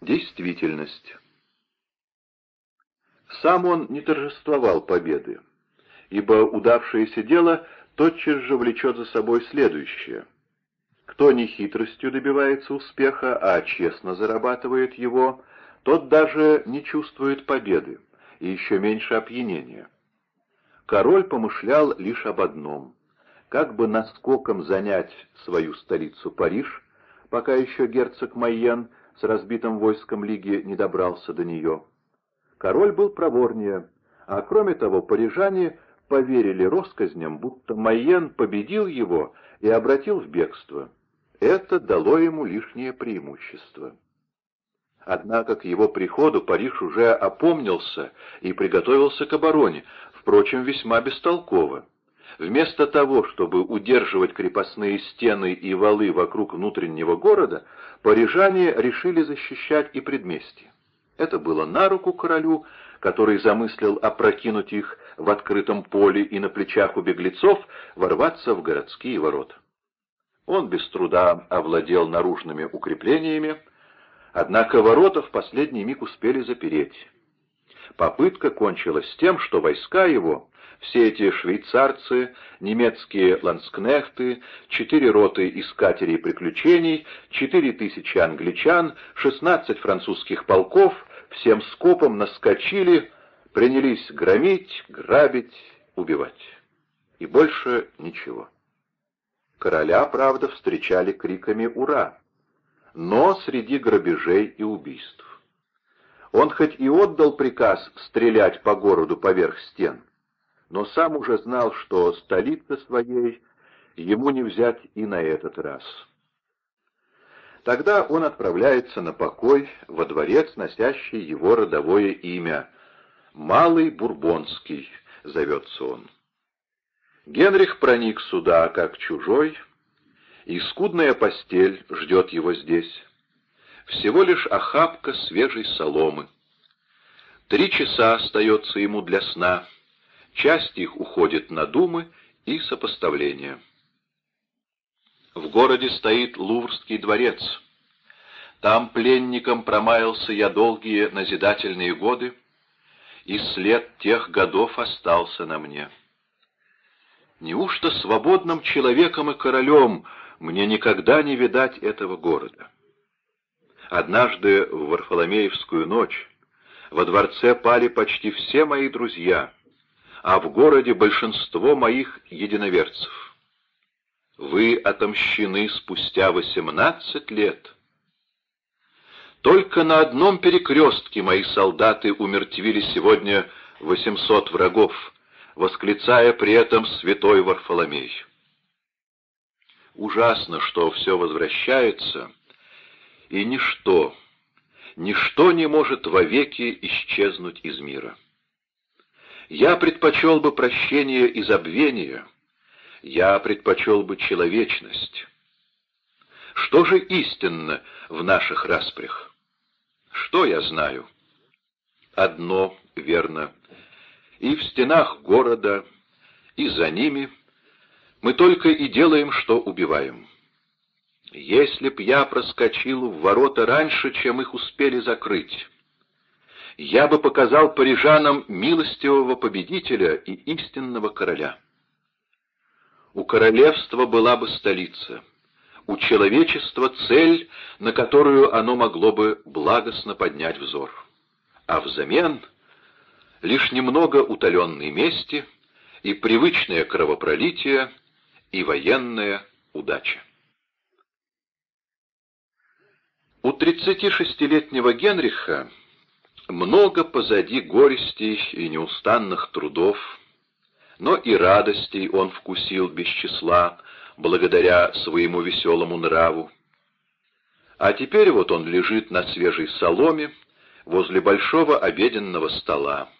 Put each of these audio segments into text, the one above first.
Действительность. Сам он не торжествовал победы, ибо удавшееся дело тотчас же влечет за собой следующее. Кто не хитростью добивается успеха, а честно зарабатывает его, тот даже не чувствует победы, и еще меньше опьянения. Король помышлял лишь об одном — как бы наскоком занять свою столицу Париж, пока еще герцог Майен с разбитым войском Лиги не добрался до нее. Король был проворнее, а кроме того парижане поверили россказням, будто Майен победил его и обратил в бегство. Это дало ему лишнее преимущество. Однако к его приходу Париж уже опомнился и приготовился к обороне, впрочем, весьма бестолково. Вместо того, чтобы удерживать крепостные стены и валы вокруг внутреннего города, парижане решили защищать и предместье. Это было на руку королю, который замыслил опрокинуть их в открытом поле и на плечах у беглецов ворваться в городские ворота. Он без труда овладел наружными укреплениями, однако ворота в последний миг успели запереть. Попытка кончилась тем, что войска его все эти швейцарцы, немецкие ланскнехты, четыре роты искателей приключений, четыре тысячи англичан, шестнадцать французских полков всем скопом наскочили, принялись громить, грабить, убивать. И больше ничего. Короля, правда, встречали криками «Ура!», но среди грабежей и убийств. Он хоть и отдал приказ стрелять по городу поверх стен, но сам уже знал, что столица своей ему не взять и на этот раз. Тогда он отправляется на покой во дворец, носящий его родовое имя. «Малый Бурбонский» зовется он. Генрих проник сюда как чужой, и скудная постель ждет его здесь. Всего лишь охапка свежей соломы. Три часа остается ему для сна — Часть их уходит на думы и сопоставления. В городе стоит Луврский дворец. Там пленником промаялся я долгие назидательные годы, и след тех годов остался на мне. Неужто свободным человеком и королем мне никогда не видать этого города? Однажды в Варфоломеевскую ночь во дворце пали почти все мои друзья, а в городе большинство моих единоверцев. Вы отомщены спустя восемнадцать лет. Только на одном перекрестке мои солдаты умертвили сегодня восемьсот врагов, восклицая при этом святой Варфоломей. Ужасно, что все возвращается, и ничто, ничто не может вовеки исчезнуть из мира. Я предпочел бы прощение и забвение, я предпочел бы человечность. Что же истинно в наших распрях? Что я знаю? Одно верно. И в стенах города, и за ними мы только и делаем, что убиваем. Если б я проскочил в ворота раньше, чем их успели закрыть, я бы показал парижанам милостивого победителя и истинного короля. У королевства была бы столица, у человечества цель, на которую оно могло бы благостно поднять взор. А взамен лишь немного утоленной мести и привычное кровопролитие и военная удача. У 36-летнего Генриха много позади горестей и неустанных трудов, но и радостей он вкусил без числа, благодаря своему веселому нраву. А теперь вот он лежит на свежей соломе возле большого обеденного стола.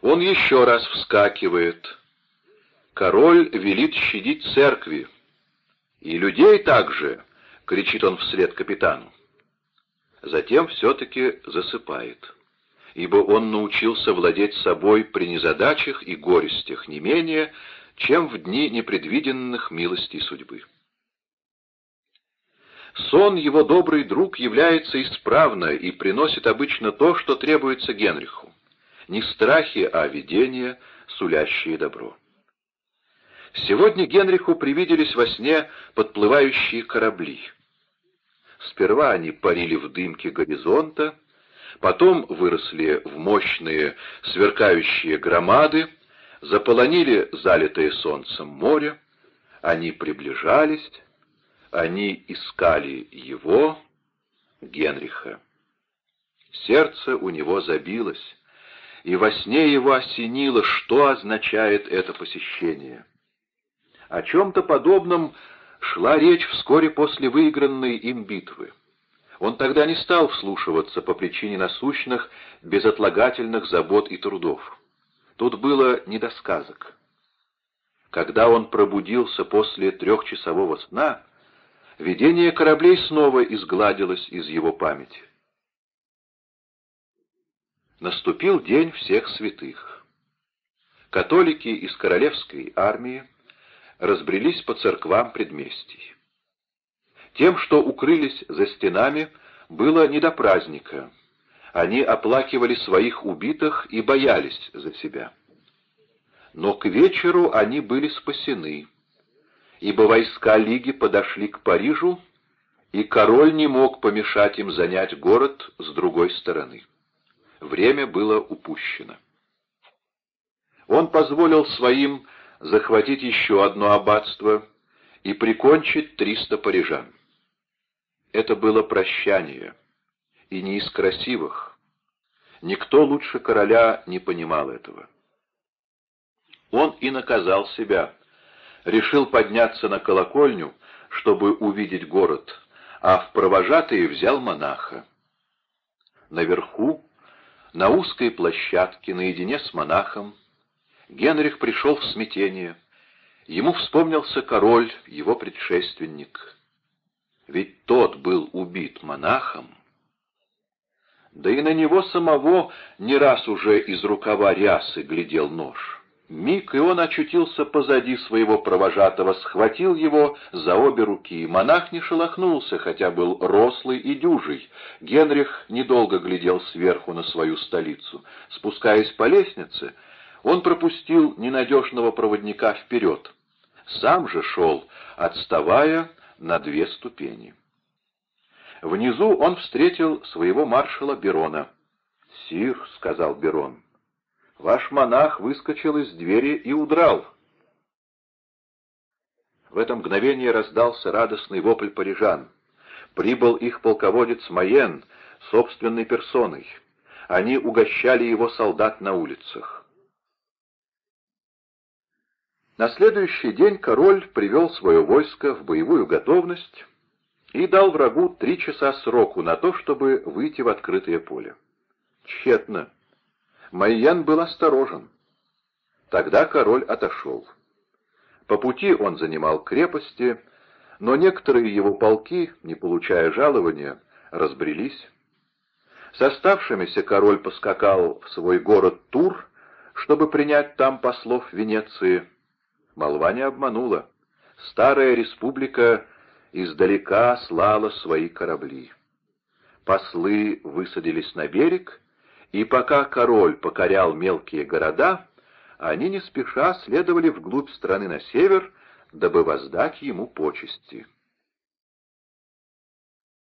Он еще раз вскакивает. Король велит щадить церкви. И людей также, — кричит он вслед капитану затем все-таки засыпает, ибо он научился владеть собой при незадачах и горестях не менее, чем в дни непредвиденных милостей судьбы. сон его добрый друг является исправно и приносит обычно то, что требуется Генриху. Не страхи, а видения, сулящие добро. Сегодня Генриху привиделись во сне подплывающие корабли. Сперва они парили в дымке горизонта, потом выросли в мощные сверкающие громады, заполонили залитое солнцем море, они приближались, они искали его, Генриха. Сердце у него забилось, и во сне его осенило, что означает это посещение. О чем-то подобном шла речь вскоре после выигранной им битвы. Он тогда не стал вслушиваться по причине насущных, безотлагательных забот и трудов. Тут было недосказок. Когда он пробудился после трехчасового сна, видение кораблей снова изгладилось из его памяти. Наступил день всех святых. Католики из королевской армии разбрелись по церквам предместий. Тем, что укрылись за стенами, было не до праздника. Они оплакивали своих убитых и боялись за себя. Но к вечеру они были спасены, ибо войска Лиги подошли к Парижу, и король не мог помешать им занять город с другой стороны. Время было упущено. Он позволил своим захватить еще одно аббатство и прикончить триста парижан. Это было прощание, и не из красивых. Никто лучше короля не понимал этого. Он и наказал себя. Решил подняться на колокольню, чтобы увидеть город, а в провожатые взял монаха. Наверху, на узкой площадке, наедине с монахом, Генрих пришел в смятение. Ему вспомнился король, его предшественник. Ведь тот был убит монахом. Да и на него самого не раз уже из рукава рясы глядел нож. Миг, и он очутился позади своего провожатого, схватил его за обе руки. Монах не шелохнулся, хотя был рослый и дюжий. Генрих недолго глядел сверху на свою столицу. Спускаясь по лестнице, он пропустил ненадежного проводника вперед. Сам же шел, отставая, на две ступени. Внизу он встретил своего маршала Берона. «Сир», — сказал Берон, — «ваш монах выскочил из двери и удрал». В это мгновение раздался радостный вопль парижан. Прибыл их полководец Майен собственной персоной. Они угощали его солдат на улицах. На следующий день король привел свое войско в боевую готовность и дал врагу три часа сроку на то, чтобы выйти в открытое поле. Тщетно. Майян был осторожен. Тогда король отошел. По пути он занимал крепости, но некоторые его полки, не получая жалования, разбрелись. С оставшимися король поскакал в свой город Тур, чтобы принять там послов Венеции, Молва не обманула. Старая республика издалека слала свои корабли. Послы высадились на берег, и пока король покорял мелкие города, они не спеша следовали вглубь страны на север, дабы воздать ему почести.